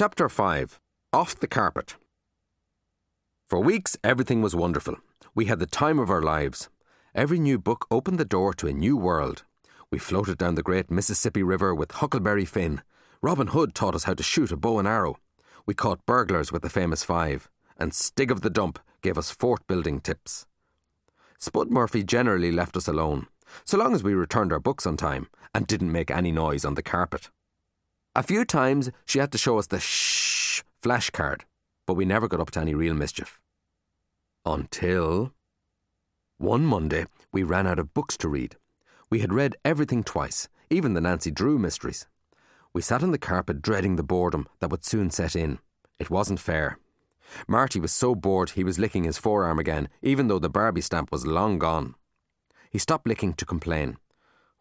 Chapter 5 Off the Carpet. For weeks, everything was wonderful. We had the time of our lives. Every new book opened the door to a new world. We floated down the great Mississippi River with Huckleberry Finn. Robin Hood taught us how to shoot a bow and arrow. We caught burglars with the famous five. And Stig of the Dump gave us fort building tips. Spud Murphy generally left us alone, so long as we returned our books on time and didn't make any noise on the carpet. A few times she had to show us the shh flashcard, but we never got up to any real mischief. Until. One Monday, we ran out of books to read. We had read everything twice, even the Nancy Drew mysteries. We sat on the carpet dreading the boredom that would soon set in. It wasn't fair. Marty was so bored he was licking his forearm again, even though the Barbie stamp was long gone. He stopped licking to complain.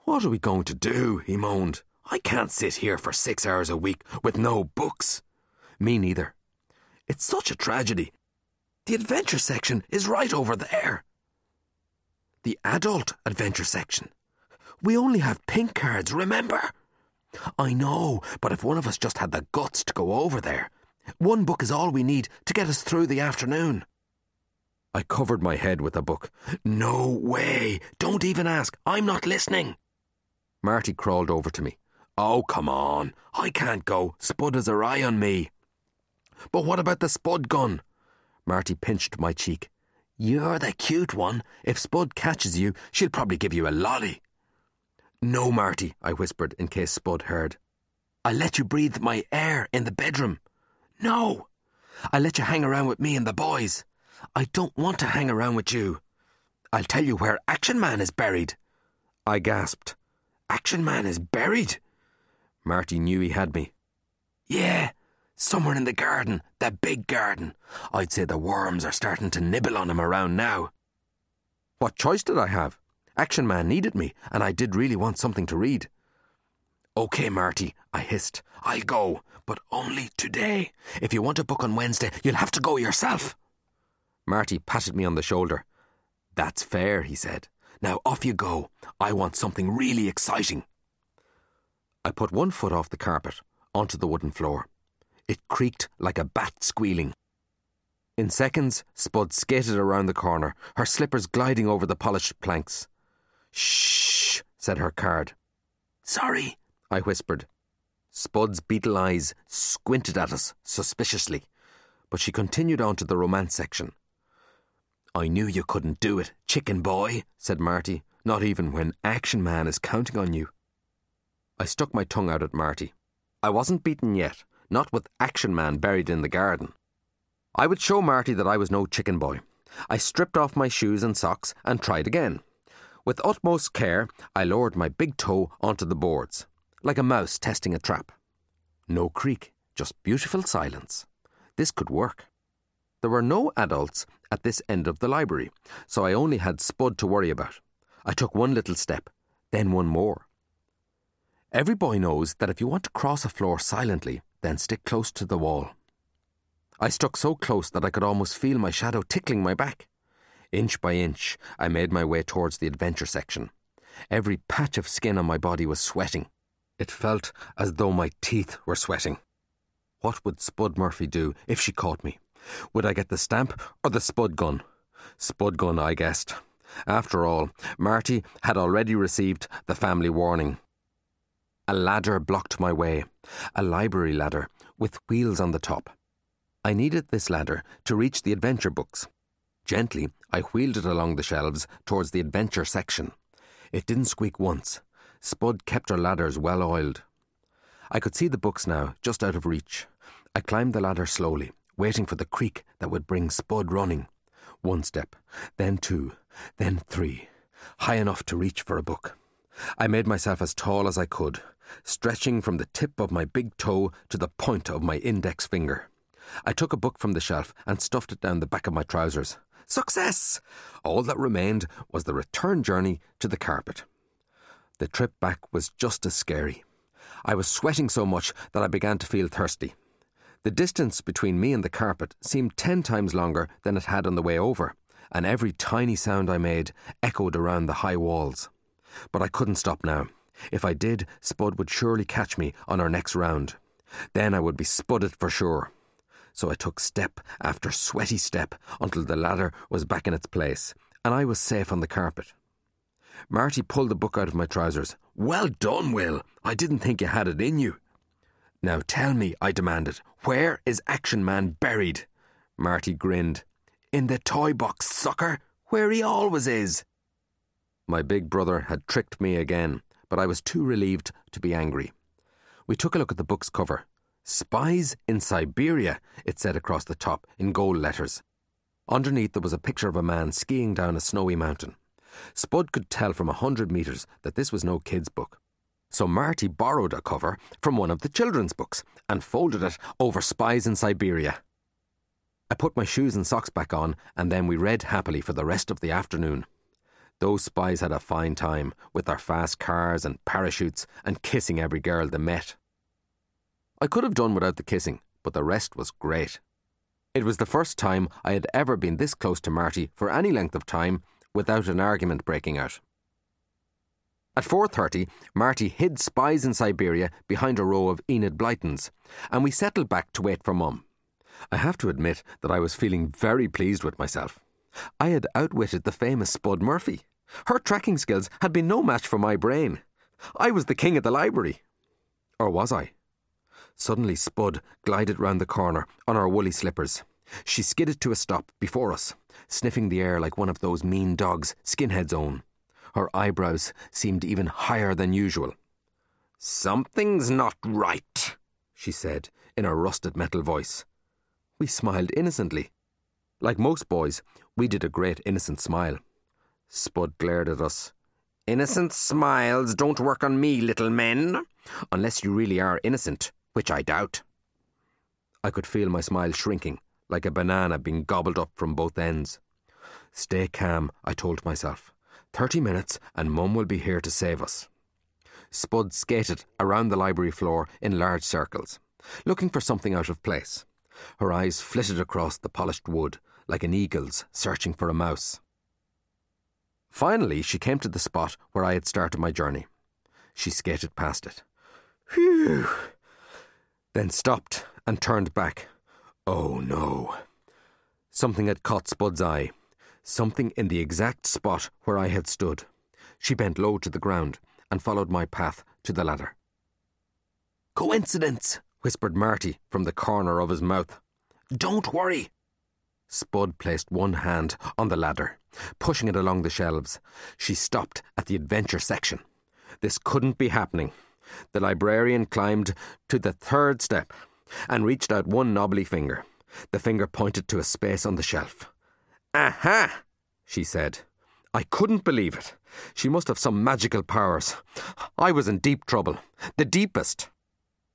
What are we going to do? he moaned. I can't sit here for six hours a week with no books. Me neither. It's such a tragedy. The adventure section is right over there. The adult adventure section. We only have pink cards, remember? I know, but if one of us just had the guts to go over there, one book is all we need to get us through the afternoon. I covered my head with a book. No way! Don't even ask. I'm not listening. Marty crawled over to me. Oh, come on. I can't go. Spud has her eye on me. But what about the Spud gun? Marty pinched my cheek. You're the cute one. If Spud catches you, she'll probably give you a lolly. No, Marty, I whispered in case Spud heard. I let you breathe my air in the bedroom. No. I let you hang around with me and the boys. I don't want to hang around with you. I'll tell you where Action Man is buried. I gasped. Action Man is buried? Marty knew he had me. Yeah, somewhere in the garden, the big garden. I'd say the worms are starting to nibble on him around now. What choice did I have? Action Man needed me, and I did really want something to read. OK, Marty, I hissed. I'll go, but only today. If you want a book on Wednesday, you'll have to go yourself. Marty patted me on the shoulder. That's fair, he said. Now off you go. I want something really exciting. I put one foot off the carpet onto the wooden floor. It creaked like a bat squealing. In seconds, Spud skated around the corner, her slippers gliding over the polished planks. Shh, said her card. Sorry, I whispered. Spud's beetle eyes squinted at us suspiciously, but she continued on to the romance section. I knew you couldn't do it, chicken boy, said Marty, not even when Action Man is counting on you. I stuck my tongue out at Marty. I wasn't beaten yet, not with Action Man buried in the garden. I would show Marty that I was no chicken boy. I stripped off my shoes and socks and tried again. With utmost care, I lowered my big toe onto the boards, like a mouse testing a trap. No creak, just beautiful silence. This could work. There were no adults at this end of the library, so I only had Spud to worry about. I took one little step, then one more. Every boy knows that if you want to cross a floor silently, then stick close to the wall. I stuck so close that I could almost feel my shadow tickling my back. Inch by inch, I made my way towards the adventure section. Every patch of skin on my body was sweating. It felt as though my teeth were sweating. What would Spud Murphy do if she caught me? Would I get the stamp or the Spud gun? Spud gun, I guessed. After all, Marty had already received the family warning. A ladder blocked my way, a library ladder with wheels on the top. I needed this ladder to reach the adventure books. Gently, I wheeled it along the shelves towards the adventure section. It didn't squeak once. Spud kept her ladders well oiled. I could see the books now, just out of reach. I climbed the ladder slowly, waiting for the creak that would bring Spud running. One step, then two, then three, high enough to reach for a book. I made myself as tall as I could, stretching from the tip of my big toe to the point of my index finger. I took a book from the shelf and stuffed it down the back of my trousers. Success! All that remained was the return journey to the carpet. The trip back was just as scary. I was sweating so much that I began to feel thirsty. The distance between me and the carpet seemed ten times longer than it had on the way over, and every tiny sound I made echoed around the high walls. But I couldn't stop now. If I did, Spud would surely catch me on our next round. Then I would be spudded for sure. So I took step after sweaty step until the ladder was back in its place, and I was safe on the carpet. Marty pulled the book out of my trousers. Well done, Will. I didn't think you had it in you. Now tell me, I demanded, where is Action Man buried? Marty grinned. In the toy box, sucker, where he always is. My big brother had tricked me again, but I was too relieved to be angry. We took a look at the book's cover. Spies in Siberia, it said across the top in gold letters. Underneath there was a picture of a man skiing down a snowy mountain. Spud could tell from a hundred metres that this was no kid's book. So Marty borrowed a cover from one of the children's books and folded it over Spies in Siberia. I put my shoes and socks back on, and then we read happily for the rest of the afternoon. Those spies had a fine time with their fast cars and parachutes and kissing every girl they met. I could have done without the kissing, but the rest was great. It was the first time I had ever been this close to Marty for any length of time without an argument breaking out. At 4.30, Marty hid spies in Siberia behind a row of Enid Blytons, and we settled back to wait for Mum. I have to admit that I was feeling very pleased with myself. I had outwitted the famous Spud Murphy. Her tracking skills had been no match for my brain. I was the king of the library. Or was I? Suddenly, Spud glided round the corner on her woolly slippers. She skidded to a stop before us, sniffing the air like one of those mean dogs skinheads own. Her eyebrows seemed even higher than usual. Something's not right, she said in a rusted metal voice. We smiled innocently. Like most boys, we did a great innocent smile. Spud glared at us. Innocent smiles don't work on me, little men. Unless you really are innocent, which I doubt. I could feel my smile shrinking, like a banana being gobbled up from both ends. Stay calm, I told myself. Thirty minutes, and Mum will be here to save us. Spud skated around the library floor in large circles, looking for something out of place. Her eyes flitted across the polished wood like an eagle's searching for a mouse. Finally, she came to the spot where I had started my journey. She skated past it. Phew! Then stopped and turned back. Oh no. Something had caught Spud's eye. Something in the exact spot where I had stood. She bent low to the ground and followed my path to the ladder. Coincidence, whispered Marty from the corner of his mouth. Don't worry. Spud placed one hand on the ladder, pushing it along the shelves. She stopped at the adventure section. This couldn't be happening. The librarian climbed to the third step and reached out one knobbly finger. The finger pointed to a space on the shelf. Aha! she said. I couldn't believe it. She must have some magical powers. I was in deep trouble. The deepest.